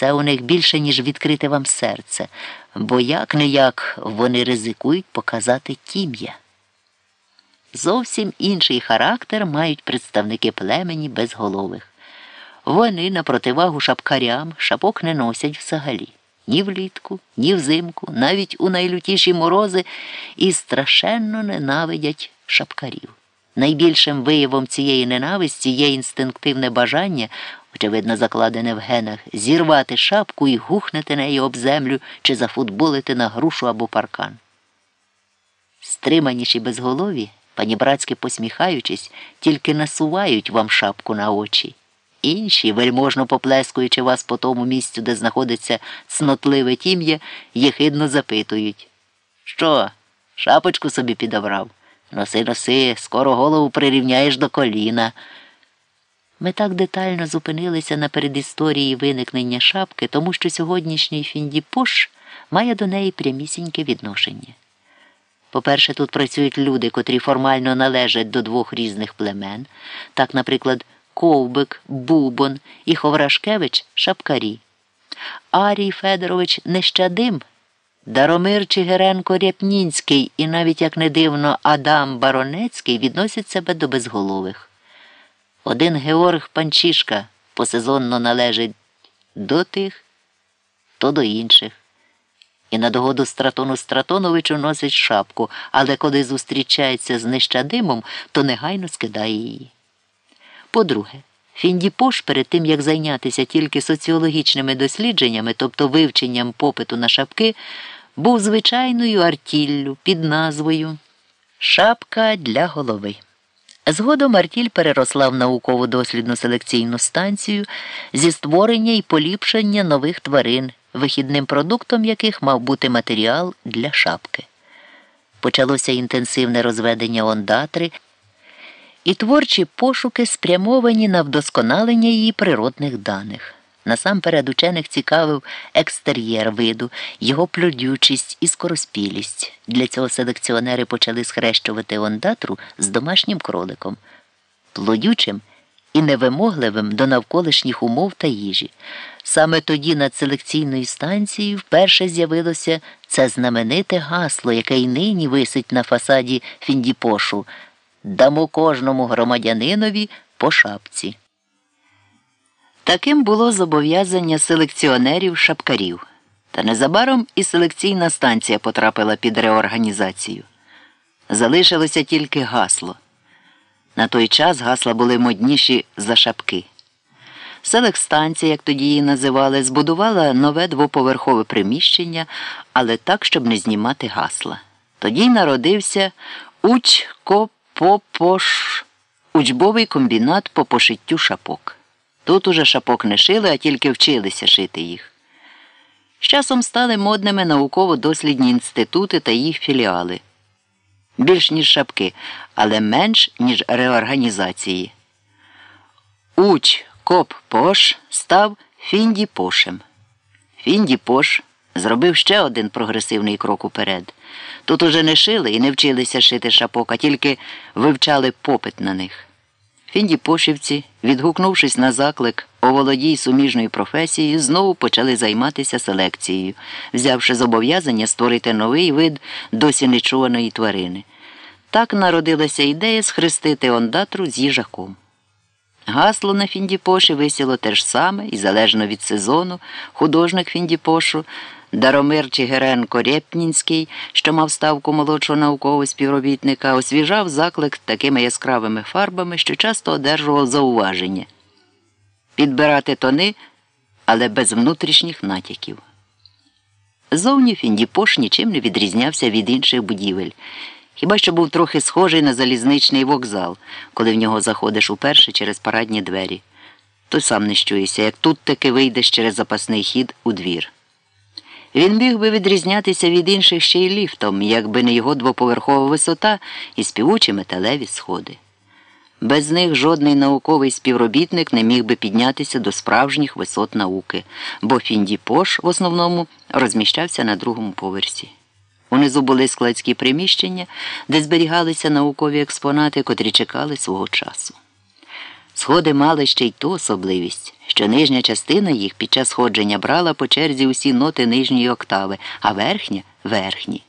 Це у них більше, ніж відкрити вам серце, бо як не як вони ризикують показати тім'я. Зовсім інший характер мають представники племені безголових. Вони на противагу шапкарям шапок не носять взагалі ні влітку, ні взимку, навіть у найлютіші морози і страшенно ненавидять шапкарів. Найбільшим виявом цієї ненависті є інстинктивне бажання, очевидно, закладене в генах, зірвати шапку і гухнути нею об землю чи зафутболити на грушу або паркан. Стриманіші безголові, панібратськи посміхаючись, тільки насувають вам шапку на очі. Інші, вельможно поплескуючи вас по тому місцю, де знаходиться цнотливе тім'я, єхидно запитують. Що, шапочку собі підобрав? Носи, носи, скоро голову прирівняєш до коліна. Ми так детально зупинилися на передісторії виникнення шапки, тому що сьогоднішній Фіндіпош має до неї прямісіньке відношення. По-перше, тут працюють люди, котрі формально належать до двох різних племен, так, наприклад, Ковбик, Бубон і Ховрашкевич шапкарі. Арій Федорович Нещадим, Даромир Чигиренко Ряпнінський і навіть, як не дивно, Адам Баронецький відносять себе до безголових. Один Георг Панчишка посезонно належить до тих, то до інших. І на догоду Стратону Стратоновичу носить шапку, але коли зустрічається з нещадимом, то негайно скидає її. По-друге, Фіндіпош перед тим, як зайнятися тільки соціологічними дослідженнями, тобто вивченням попиту на шапки, був звичайною артіллю під назвою Шапка для голови. Згодом артіль переросла в наукову дослідну селекційну станцію зі створення і поліпшення нових тварин, вихідним продуктом яких мав бути матеріал для шапки. Почалося інтенсивне розведення ондатри і творчі пошуки спрямовані на вдосконалення її природних даних. Насамперед учених цікавив екстер'єр виду, його плодючість і скороспілість. Для цього селекціонери почали схрещувати ондатру з домашнім кроликом, плодючим і невимогливим до навколишніх умов та їжі. Саме тоді над селекційною станцією вперше з'явилося це знамените гасло, яке й нині висить на фасаді Фіндіпошу дамо кожному громадянинові по шапці. Таким було зобов'язання селекціонерів шапкарів. Та незабаром і селекційна станція потрапила під реорганізацію. Залишилося тільки гасло. На той час гасла були модніші за шапки. Селекстанція, як тоді її називали, збудувала нове двоповерхове приміщення, але так, щоб не знімати гасла. Тоді народився Уч-Коп-Попош, учбовий комбінат по пошиттю шапок. Тут уже шапок не шили, а тільки вчилися шити їх. З часом стали модними науково-дослідні інститути та їх філіали. Більш ніж шапки, але менш, ніж реорганізації. Уч Коп Пош став Фінді Пошем. Фінді Пош зробив ще один прогресивний крок уперед. Тут уже не шили і не вчилися шити шапок, а тільки вивчали попит на них. Фіндіпошівці, відгукнувшись на заклик оволодій суміжною професією, знову почали займатися селекцією, взявши зобов'язання створити новий вид досі нечуваної тварини. Так народилася ідея схрестити ондатру з їжаком. Гасло на Фіндіпоші висіло те ж саме і залежно від сезону, художник Фіндіпошу. Даромир Чигиренко Рєпнінський, що мав ставку молодшого наукового співробітника, освіжав заклик такими яскравими фарбами, що часто одержував зауваження підбирати тони, але без внутрішніх натяків. Зовні Фіндіпош нічим не відрізнявся від інших будівель, хіба що був трохи схожий на залізничний вокзал, коли в нього заходиш уперше через парадні двері. То сам не щуєшся, як тут таки вийдеш через запасний хід у двір. Він міг би відрізнятися від інших ще й ліфтом, якби не його двоповерхова висота і співучі металеві сходи. Без них жодний науковий співробітник не міг би піднятися до справжніх висот науки, бо Фіндіпош в основному розміщався на другому поверсі. Унизу були складські приміщення, де зберігалися наукові експонати, котрі чекали свого часу. Сходи мали ще й ту особливість, що нижня частина їх під час ходження брала по черзі усі ноти нижньої октави, а верхня верхні.